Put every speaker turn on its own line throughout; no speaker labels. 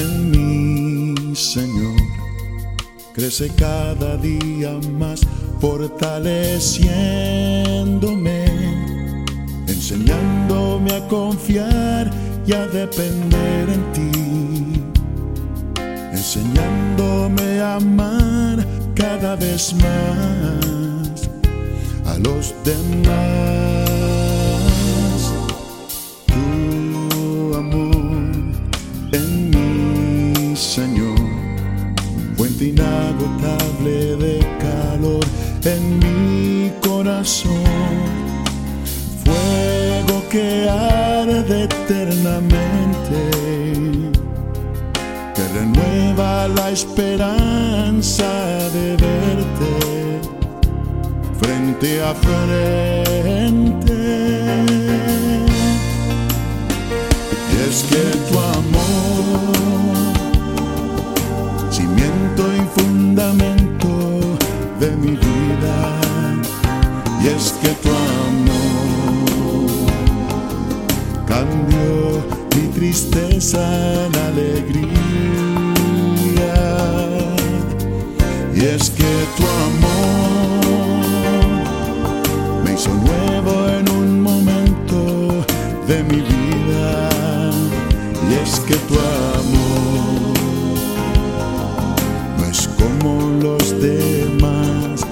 en mí, Señor, crece cada día más, fortaleciéndome, enseñándome a confiar y a depender en ti, enseñándome a amar cada vez más a los demás. Tu amor en inagotable de calor en mi corazón, fuego que arde eternamente, que renueva la esperanza de verte frente a frente. Tristeza en alegría, y es que tu amor me hizo nuevo en un momento de mi vida. Y es que tu amor no es como los demás,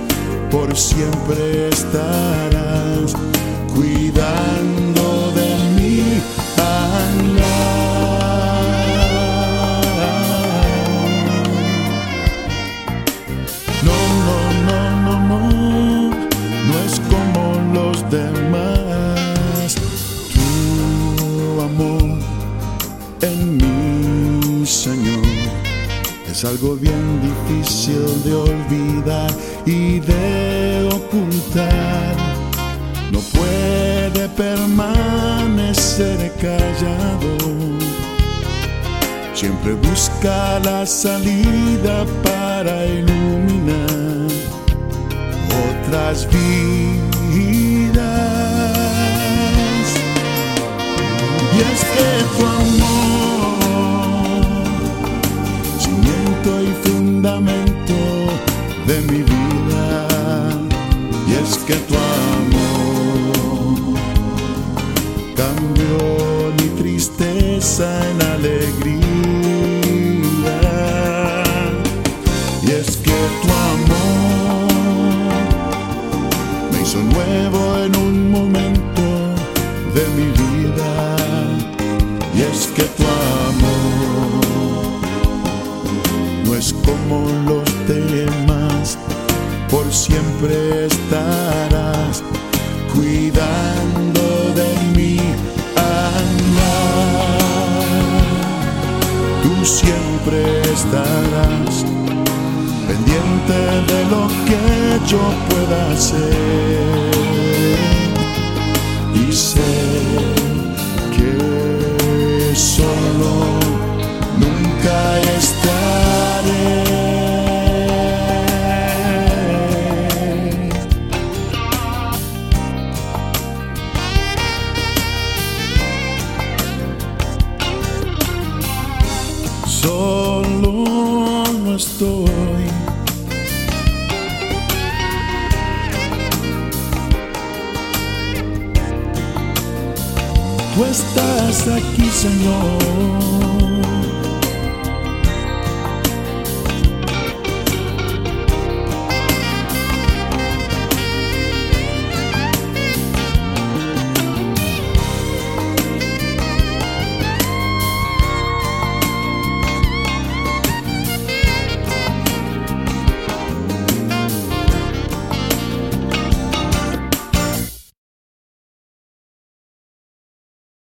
por siempre estarás cuidando mí, Señor, es algo bien difícil de olvidar y de ocultar. No puede permanecer callado. Siempre busca la salida para iluminar otras vidas. Y es que tu amor, de mi vida, y es que tu amor cambió mi tristeza en alegría. Y es que tu amor me hizo nuevo en un momento de mi como los demás, por siempre estarás cuidando de mí. Tú siempre estarás pendiente de lo que yo pueda hacer. Solo no estoy. Tú estás aquí, Señor.